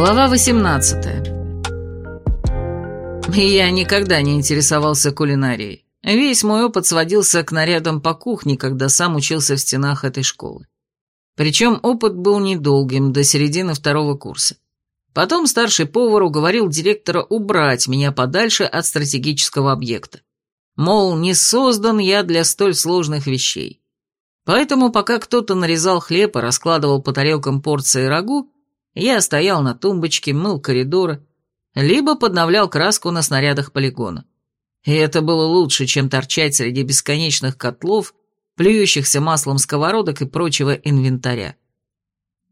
Глава 18 Я никогда не интересовался кулинарией. Весь мой опыт сводился к нарядам по кухне, когда сам учился в стенах этой школы. Причем опыт был недолгим, до середины второго курса. Потом старший повар уговорил директора убрать меня подальше от стратегического объекта. Мол, не создан я для столь сложных вещей. Поэтому, пока кто-то нарезал хлеб и раскладывал по тарелкам порции рагу, я стоял на тумбочке, мыл коридоры, либо подновлял краску на снарядах полигона. И это было лучше, чем торчать среди бесконечных котлов, плюющихся маслом сковородок и прочего инвентаря.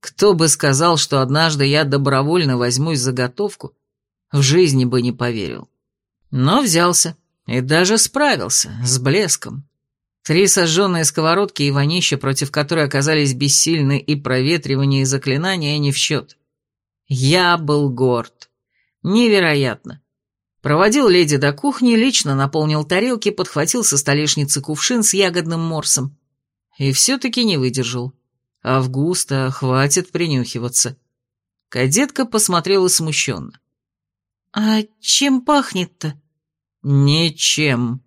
Кто бы сказал, что однажды я добровольно возьмусь заготовку, в жизни бы не поверил. Но взялся и даже справился, с блеском. Три сожженные сковородки и вонища, против которой оказались бессильны и проветривание, и заклинания не в счет. Я был горд. Невероятно. Проводил леди до кухни, лично наполнил тарелки, подхватил со столешницы кувшин с ягодным морсом. И все-таки не выдержал. Августа, хватит принюхиваться. Кадетка посмотрела смущенно. «А чем пахнет-то?» «Ничем».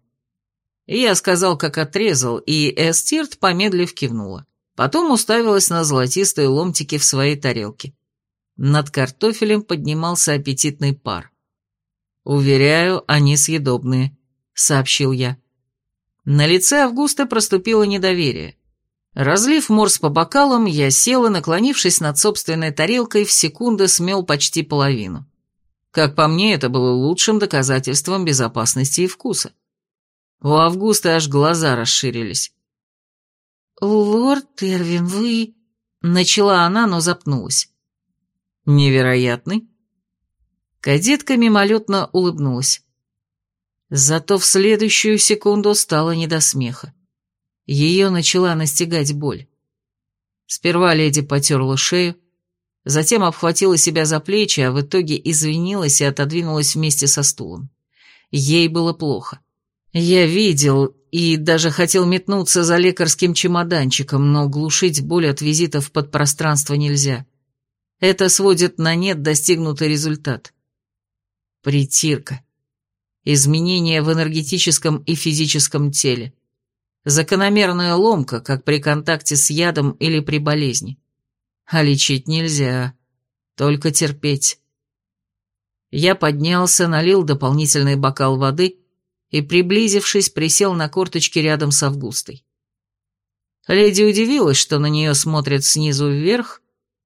Я сказал, как отрезал, и Эстирт, помедлив, кивнула. Потом уставилась на золотистые ломтики в своей тарелке. Над картофелем поднимался аппетитный пар. «Уверяю, они съедобные», — сообщил я. На лице Августа проступило недоверие. Разлив морс по бокалам, я сел и, наклонившись над собственной тарелкой, в секунду смел почти половину. Как по мне, это было лучшим доказательством безопасности и вкуса. У Августа аж глаза расширились. «Лорд Эрвин, вы...» Начала она, но запнулась. «Невероятный?» Кадетка мимолетно улыбнулась. Зато в следующую секунду стало не до смеха. Ее начала настигать боль. Сперва леди потерла шею, затем обхватила себя за плечи, а в итоге извинилась и отодвинулась вместе со стулом. Ей было плохо. Я видел и даже хотел метнуться за лекарским чемоданчиком, но глушить боль от визитов под пространство нельзя. Это сводит на нет достигнутый результат. Притирка. Изменения в энергетическом и физическом теле. Закономерная ломка, как при контакте с ядом или при болезни. А лечить нельзя, только терпеть. Я поднялся, налил дополнительный бокал воды и, приблизившись, присел на корточки рядом с Августой. Леди удивилась, что на нее смотрят снизу вверх,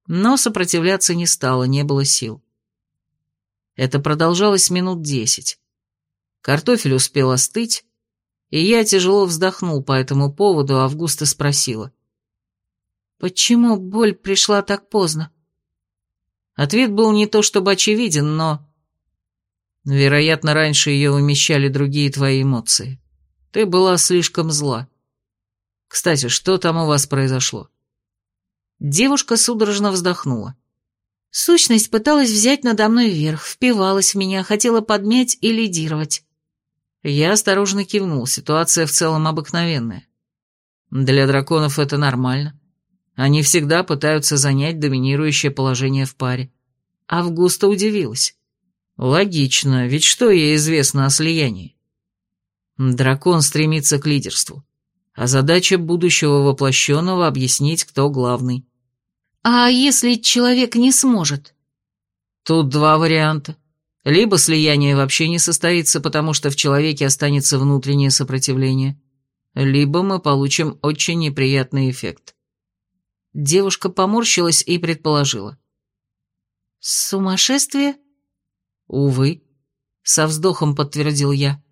но сопротивляться не стало, не было сил. Это продолжалось минут десять. Картофель успел остыть, и я тяжело вздохнул по этому поводу, а Августа спросила. «Почему боль пришла так поздно?» Ответ был не то чтобы очевиден, но... Вероятно, раньше ее умещали другие твои эмоции. Ты была слишком зла. Кстати, что там у вас произошло?» Девушка судорожно вздохнула. Сущность пыталась взять надо мной верх, впивалась в меня, хотела подмять и лидировать. Я осторожно кивнул, ситуация в целом обыкновенная. Для драконов это нормально. Они всегда пытаются занять доминирующее положение в паре. Августа удивилась. Логично, ведь что ей известно о слиянии? Дракон стремится к лидерству, а задача будущего воплощенного объяснить, кто главный. А если человек не сможет? Тут два варианта. Либо слияние вообще не состоится, потому что в человеке останется внутреннее сопротивление, либо мы получим очень неприятный эффект. Девушка поморщилась и предположила. «Сумасшествие?» «Увы», — со вздохом подтвердил я.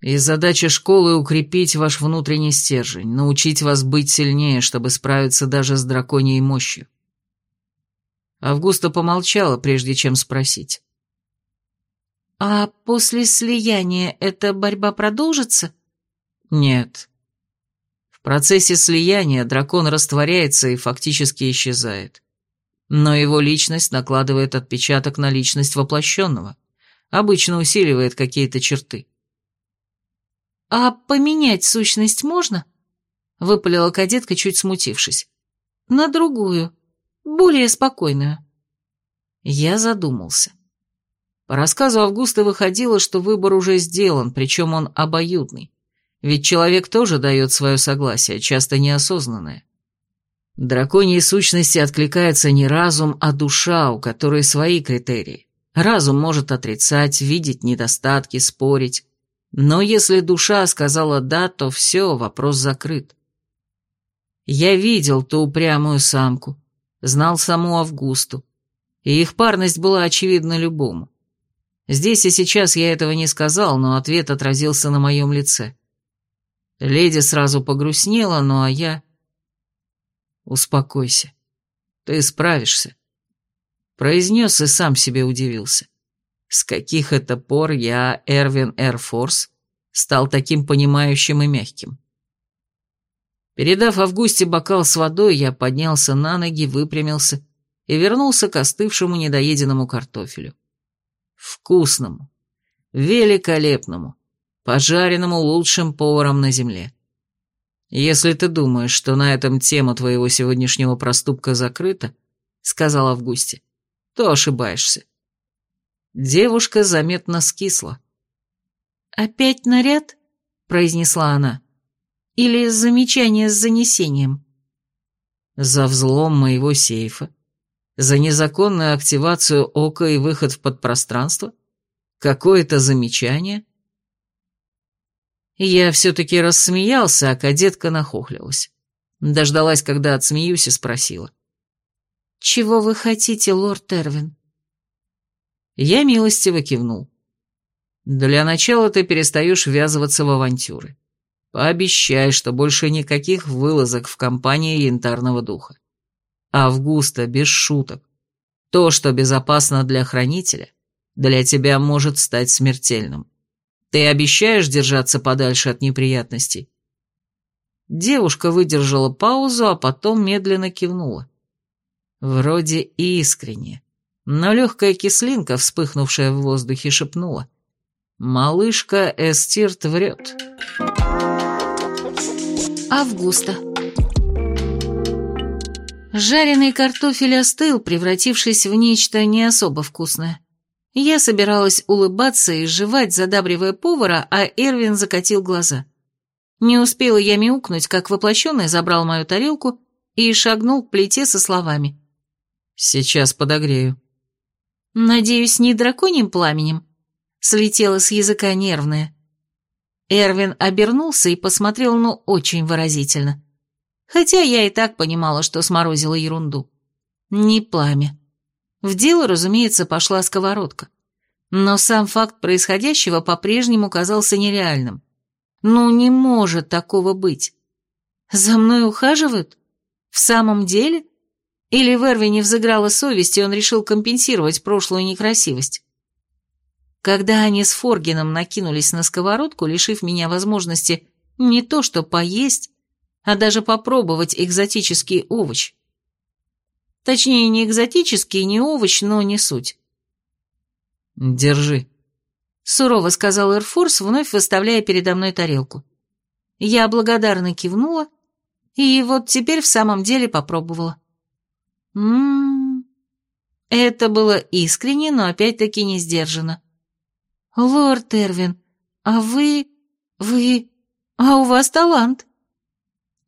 «И задача школы — укрепить ваш внутренний стержень, научить вас быть сильнее, чтобы справиться даже с драконьей мощью». Августа помолчала, прежде чем спросить. «А после слияния эта борьба продолжится?» «Нет. В процессе слияния дракон растворяется и фактически исчезает. Но его личность накладывает отпечаток на личность воплощенного, обычно усиливает какие-то черты». «А поменять сущность можно?» — выпалила кадетка, чуть смутившись. «На другую, более спокойную». Я задумался. По рассказу Августа выходило, что выбор уже сделан, причем он обоюдный. Ведь человек тоже дает свое согласие, часто неосознанное. Драконьей сущности откликается не разум, а душа, у которой свои критерии. Разум может отрицать, видеть недостатки, спорить. Но если душа сказала «да», то все, вопрос закрыт. Я видел ту упрямую самку, знал саму Августу, и их парность была очевидна любому. Здесь и сейчас я этого не сказал, но ответ отразился на моем лице. Леди сразу погрустнела, ну а я... Успокойся. Ты справишься. Произнес и сам себе удивился. С каких это пор я, Эрвин Эрфорс, стал таким понимающим и мягким? Передав Августе бокал с водой, я поднялся на ноги, выпрямился и вернулся к остывшему недоеденному картофелю. Вкусному, великолепному, пожаренному лучшим поваром на земле. «Если ты думаешь, что на этом тема твоего сегодняшнего проступка закрыта, — сказал Августе, — то ошибаешься». Девушка заметно скисла. «Опять наряд?» — произнесла она. «Или замечание с занесением?» «За взлом моего сейфа за незаконную активацию ока и выход в подпространство? Какое-то замечание? Я все-таки рассмеялся, а кадетка нахохлилась. Дождалась, когда отсмеюсь, и спросила. «Чего вы хотите, лорд Эрвин?» Я милостиво кивнул. «Для начала ты перестаешь ввязываться в авантюры. Пообещай, что больше никаких вылазок в компании Янтарного Духа. Августа, без шуток. То, что безопасно для хранителя, для тебя может стать смертельным. Ты обещаешь держаться подальше от неприятностей?» Девушка выдержала паузу, а потом медленно кивнула. Вроде искренне, но легкая кислинка, вспыхнувшая в воздухе, шепнула. «Малышка Эстирт врет». Августа. Жареный картофель остыл, превратившись в нечто не особо вкусное. Я собиралась улыбаться и жевать, задабривая повара, а Эрвин закатил глаза. Не успела я мяукнуть, как воплощенный забрал мою тарелку и шагнул к плите со словами. «Сейчас подогрею». «Надеюсь, не драконьим пламенем?» Слетела с языка нервная. Эрвин обернулся и посмотрел, ну, очень выразительно хотя я и так понимала, что сморозила ерунду. Не пламя. В дело, разумеется, пошла сковородка. Но сам факт происходящего по-прежнему казался нереальным. Ну, не может такого быть. За мной ухаживают? В самом деле? Или в Эрвине взыграла совесть, и он решил компенсировать прошлую некрасивость? Когда они с Форгином накинулись на сковородку, лишив меня возможности не то что поесть, а даже попробовать экзотический овощ. Точнее, не экзотический, не овощ, но не суть. «Держи», — сурово сказал Эрфорс, вновь выставляя передо мной тарелку. Я благодарно кивнула, и вот теперь в самом деле попробовала. Ммм, это было искренне, но опять-таки не сдержанно. «Лорд Эрвин, а вы... вы... а у вас талант!»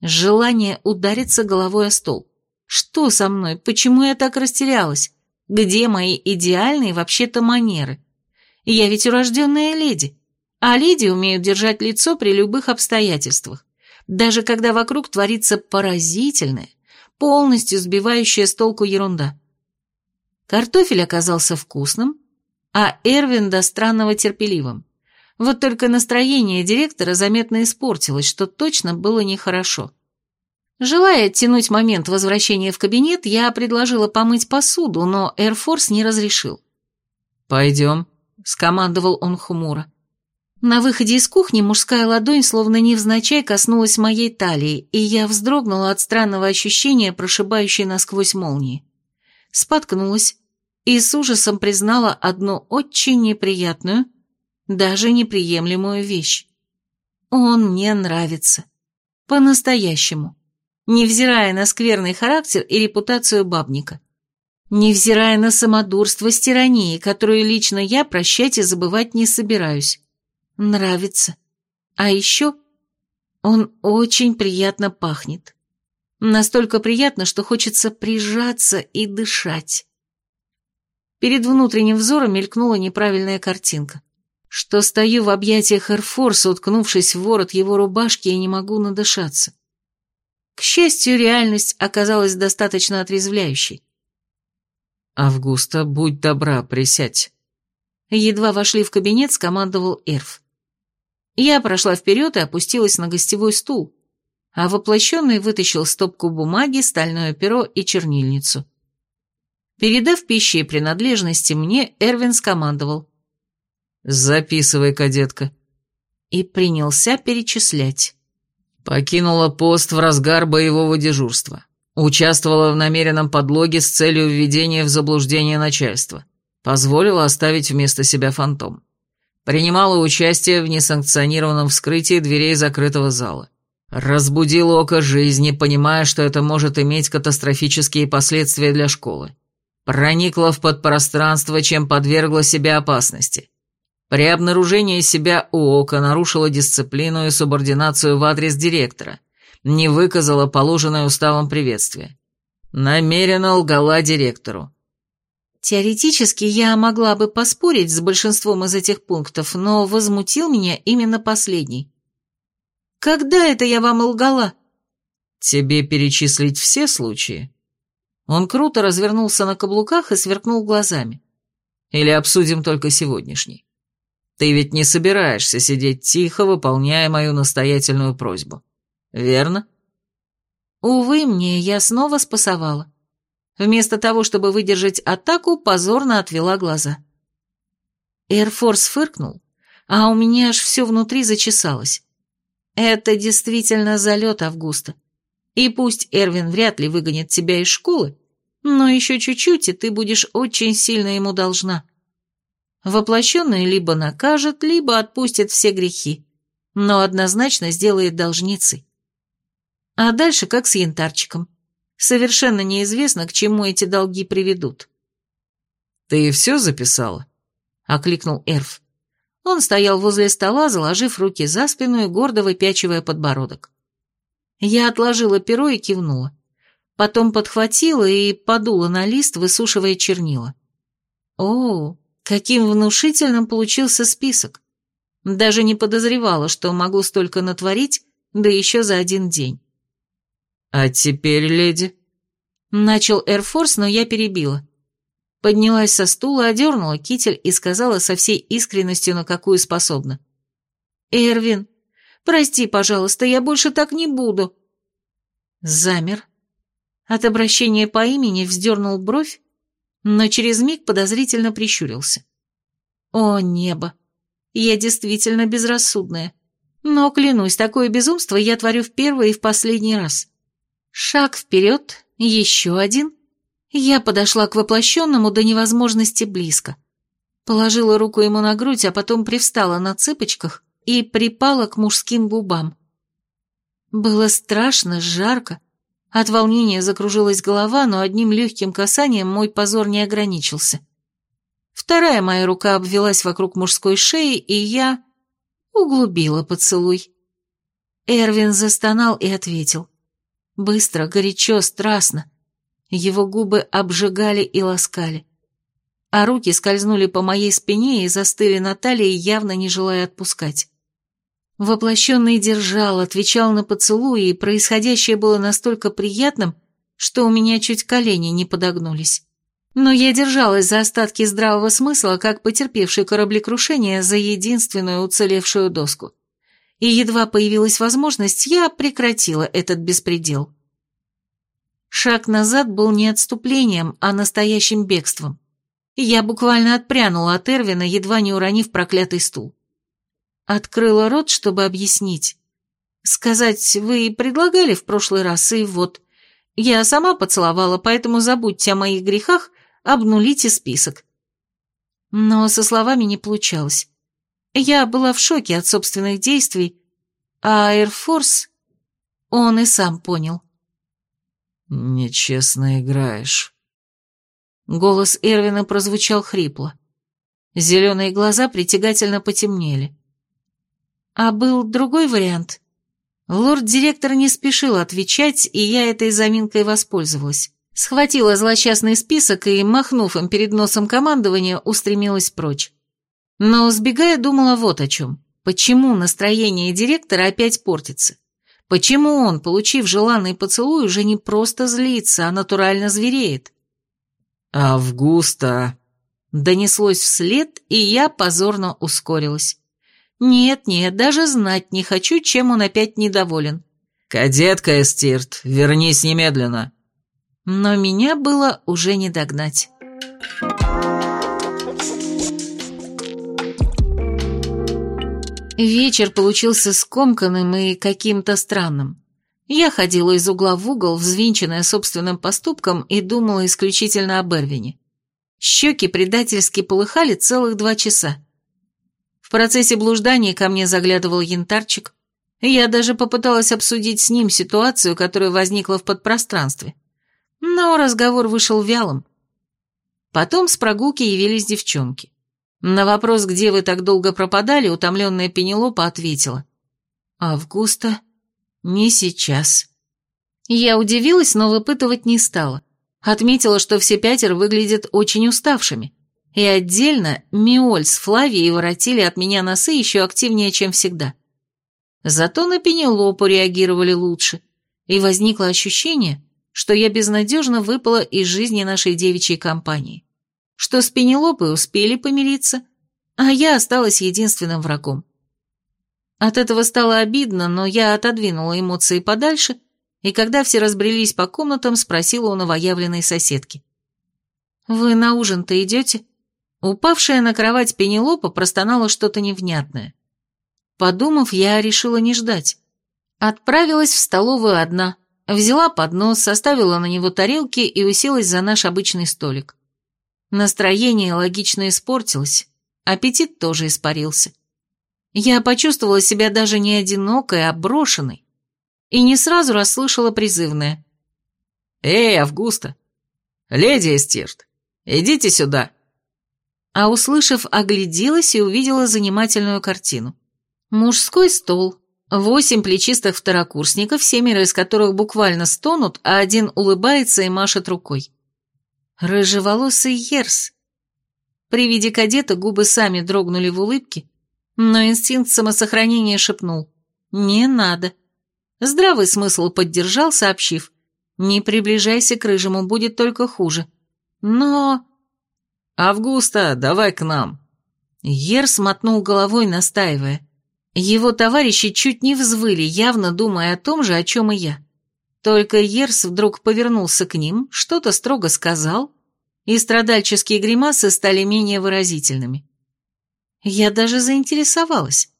Желание удариться головой о стол. Что со мной? Почему я так растерялась? Где мои идеальные вообще-то манеры? Я ведь урожденная леди. А леди умеют держать лицо при любых обстоятельствах. Даже когда вокруг творится поразительная, полностью сбивающая с толку ерунда. Картофель оказался вкусным, а Эрвин до странного терпеливым. Вот только настроение директора заметно испортилось, что точно было нехорошо. Желая оттянуть момент возвращения в кабинет, я предложила помыть посуду, но Эрфорс не разрешил. «Пойдем», — скомандовал он хмуро. На выходе из кухни мужская ладонь словно невзначай коснулась моей талии, и я вздрогнула от странного ощущения, прошибающей насквозь молнии. Споткнулась и с ужасом признала одну очень неприятную, даже неприемлемую вещь. Он мне нравится. По-настоящему. Невзирая на скверный характер и репутацию бабника. невзирая на самодурство с тиранией, которую лично я прощать и забывать не собираюсь. Нравится. А еще он очень приятно пахнет. Настолько приятно, что хочется прижаться и дышать. Перед внутренним взором мелькнула неправильная картинка. Что стою в объятиях Эрфорса, уткнувшись в ворот его рубашки, и не могу надышаться. К счастью, реальность оказалась достаточно отрезвляющей. «Августа, будь добра, присядь». Едва вошли в кабинет, скомандовал Эрф. Я прошла вперед и опустилась на гостевой стул, а воплощенный вытащил стопку бумаги, стальное перо и чернильницу. Передав пищи и принадлежности мне, Эрвин скомандовал. «Записывай, кадетка». И принялся перечислять. Покинула пост в разгар боевого дежурства. Участвовала в намеренном подлоге с целью введения в заблуждение начальства. Позволила оставить вместо себя фантом. Принимала участие в несанкционированном вскрытии дверей закрытого зала. Разбудил око жизни, понимая, что это может иметь катастрофические последствия для школы. Проникла в подпространство, чем подвергла себя опасности. При обнаружении себя у Ока нарушила дисциплину и субординацию в адрес директора, не выказала положенное уставом приветствие. Намеренно лгала директору. Теоретически я могла бы поспорить с большинством из этих пунктов, но возмутил меня именно последний. Когда это я вам лгала? Тебе перечислить все случаи? Он круто развернулся на каблуках и сверкнул глазами. Или обсудим только сегодняшний? Ты ведь не собираешься сидеть тихо, выполняя мою настоятельную просьбу. Верно? Увы, мне я снова спасовала. Вместо того, чтобы выдержать атаку, позорно отвела глаза. Эрфорс фыркнул, а у меня аж все внутри зачесалось. Это действительно залет Августа. И пусть Эрвин вряд ли выгонит тебя из школы, но еще чуть-чуть, и ты будешь очень сильно ему должна. Воплощенный либо накажет, либо отпустит все грехи, но однозначно сделает должницей. А дальше как с янтарчиком. Совершенно неизвестно, к чему эти долги приведут. «Ты все записала?» — окликнул Эрф. Он стоял возле стола, заложив руки за спину и гордо выпячивая подбородок. Я отложила перо и кивнула. Потом подхватила и подула на лист, высушивая чернила. О, Каким внушительным получился список. Даже не подозревала, что могу столько натворить, да еще за один день. «А теперь, леди...» Начал Эрфорс, но я перебила. Поднялась со стула, одернула китель и сказала со всей искренностью, на какую способна. «Эрвин, прости, пожалуйста, я больше так не буду». Замер. От обращения по имени вздернул бровь, но через миг подозрительно прищурился. «О, небо! Я действительно безрассудная. Но, клянусь, такое безумство я творю в первый и в последний раз. Шаг вперед, еще один. Я подошла к воплощенному до невозможности близко. Положила руку ему на грудь, а потом привстала на цыпочках и припала к мужским губам. Было страшно, жарко, от волнения закружилась голова, но одним легким касанием мой позор не ограничился. Вторая моя рука обвелась вокруг мужской шеи, и я углубила поцелуй. Эрвин застонал и ответил. Быстро, горячо, страстно. Его губы обжигали и ласкали. А руки скользнули по моей спине и застыли на талии, явно не желая отпускать. Воплощенный держал, отвечал на поцелуи, и происходящее было настолько приятным, что у меня чуть колени не подогнулись. Но я держалась за остатки здравого смысла, как потерпевший кораблекрушение за единственную уцелевшую доску. И едва появилась возможность, я прекратила этот беспредел. Шаг назад был не отступлением, а настоящим бегством. Я буквально отпрянула от Эрвина, едва не уронив проклятый стул. Открыла рот, чтобы объяснить. Сказать, вы предлагали в прошлый раз, и вот. Я сама поцеловала, поэтому забудьте о моих грехах, обнулите список. Но со словами не получалось. Я была в шоке от собственных действий, а Air он и сам понял. «Нечестно играешь». Голос Эрвина прозвучал хрипло. Зеленые глаза притягательно потемнели. А был другой вариант. Лорд-директор не спешил отвечать, и я этой заминкой воспользовалась. Схватила злосчастный список и, махнув им перед носом командования, устремилась прочь. Но, сбегая, думала вот о чем. Почему настроение директора опять портится? Почему он, получив желанный поцелуй, уже не просто злится, а натурально звереет? «Августа!» Донеслось вслед, и я позорно ускорилась. Нет-нет, даже знать не хочу, чем он опять недоволен. «Кадетка Эстирт, вернись немедленно!» Но меня было уже не догнать. Вечер получился скомканным и каким-то странным. Я ходила из угла в угол, взвинченная собственным поступком, и думала исключительно об Эрвине. Щеки предательски полыхали целых два часа. Процессе блуждания ко мне заглядывал янтарчик, и я даже попыталась обсудить с ним ситуацию, которая возникла в подпространстве. Но разговор вышел вялым. Потом с прогулки явились девчонки. На вопрос, где вы так долго пропадали, утомленная Пенелопа ответила. «Августа? Не сейчас». Я удивилась, но выпытывать не стала. Отметила, что все пятеро выглядят очень уставшими. И отдельно Миоль с Флавией воротили от меня носы еще активнее, чем всегда. Зато на Пенелопу реагировали лучше, и возникло ощущение, что я безнадежно выпала из жизни нашей девичьей компании что с Пенелопой успели помириться, а я осталась единственным врагом. От этого стало обидно, но я отодвинула эмоции подальше, и когда все разбрелись по комнатам, спросила у новоявленной соседки. «Вы на ужин-то идете?» Упавшая на кровать Пенелопа простонала что-то невнятное. Подумав, я решила не ждать. Отправилась в столовую одна, взяла поднос, составила на него тарелки и уселась за наш обычный столик. Настроение логично испортилось, аппетит тоже испарился. Я почувствовала себя даже не одинокой, а брошенной, и не сразу расслышала призывное. «Эй, Августа! Леди Эстирт, идите сюда!» А услышав, огляделась и увидела занимательную картину. Мужской стол, восемь плечистых второкурсников, семеро из которых буквально стонут, а один улыбается и машет рукой. Рыжеволосый Ерс. При виде кадета губы сами дрогнули в улыбке, но инстинкт самосохранения шепнул «Не надо». Здравый смысл поддержал, сообщив «Не приближайся к рыжему, будет только хуже». Но... «Августа, давай к нам». Ерс мотнул головой, настаивая. Его товарищи чуть не взвыли, явно думая о том же, о чем и я. Только Ерс вдруг повернулся к ним, что-то строго сказал, и страдальческие гримасы стали менее выразительными. Я даже заинтересовалась,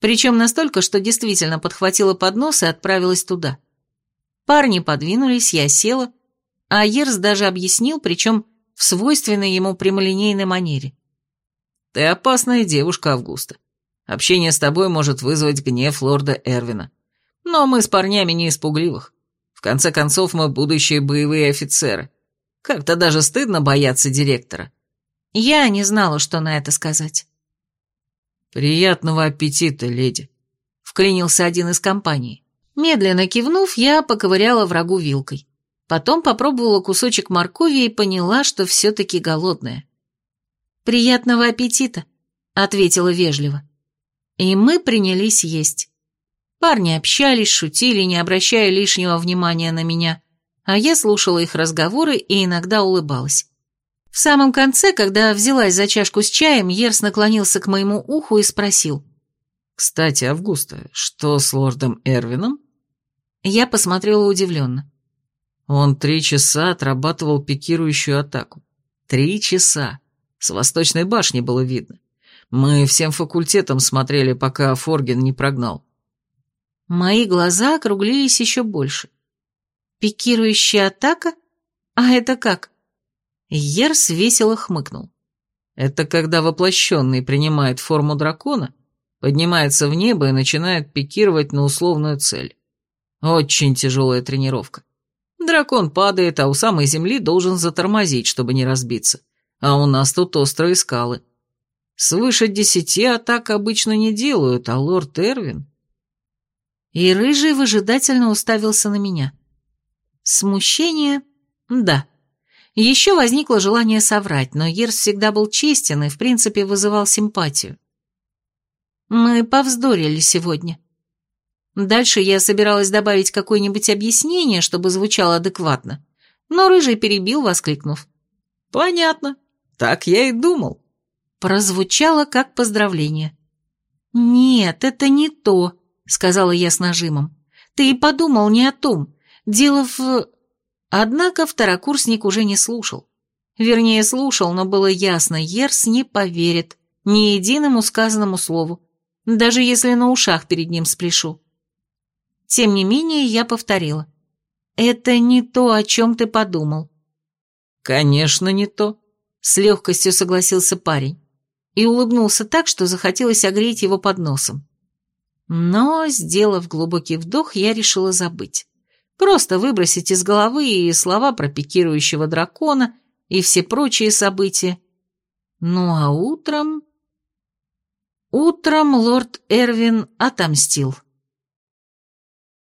причем настолько, что действительно подхватила поднос и отправилась туда. Парни подвинулись, я села, а Ерс даже объяснил, причем в свойственной ему прямолинейной манере. «Ты опасная девушка, Августа. Общение с тобой может вызвать гнев лорда Эрвина. Но мы с парнями не испугливых конце концов, мы будущие боевые офицеры. Как-то даже стыдно бояться директора. Я не знала, что на это сказать. «Приятного аппетита, леди», — вклинился один из компаний. Медленно кивнув, я поковыряла врагу вилкой. Потом попробовала кусочек моркови и поняла, что все-таки голодная. «Приятного аппетита», — ответила вежливо. И мы принялись есть. Парни общались, шутили, не обращая лишнего внимания на меня, а я слушала их разговоры и иногда улыбалась. В самом конце, когда взялась за чашку с чаем, Ерс наклонился к моему уху и спросил. «Кстати, Августа, что с лордом Эрвином?» Я посмотрела удивленно. Он три часа отрабатывал пикирующую атаку. Три часа. С восточной башни было видно. Мы всем факультетом смотрели, пока Форген не прогнал. Мои глаза округлились еще больше. Пикирующая атака? А это как? Ерс весело хмыкнул. Это когда воплощенный принимает форму дракона, поднимается в небо и начинает пикировать на условную цель. Очень тяжелая тренировка. Дракон падает, а у самой земли должен затормозить, чтобы не разбиться. А у нас тут острые скалы. Свыше десяти атак обычно не делают, а лорд Эрвин... И Рыжий выжидательно уставился на меня. Смущение? Да. Еще возникло желание соврать, но Ерс всегда был честен и, в принципе, вызывал симпатию. Мы повздорили сегодня. Дальше я собиралась добавить какое-нибудь объяснение, чтобы звучало адекватно, но Рыжий перебил, воскликнув. «Понятно. Так я и думал». Прозвучало как поздравление. «Нет, это не то», — сказала я с нажимом. «Ты и подумал не о том. Дело в...» Однако второкурсник уже не слушал. Вернее, слушал, но было ясно, Ерс не поверит ни единому сказанному слову, даже если на ушах перед ним спляшу. Тем не менее, я повторила. «Это не то, о чем ты подумал». «Конечно, не то», — с легкостью согласился парень и улыбнулся так, что захотелось огреть его под носом. Но, сделав глубокий вдох, я решила забыть. Просто выбросить из головы и слова про пикирующего дракона и все прочие события. Ну а утром... Утром лорд Эрвин отомстил.